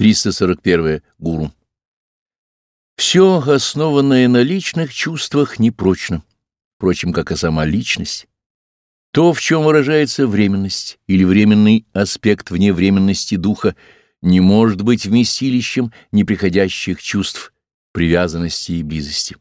341. Гуру. Все, основанное на личных чувствах, непрочно, впрочем, как и сама личность. То, в чем выражается временность или временный аспект вневременности духа, не может быть вместилищем неприходящих чувств, привязанности и близости.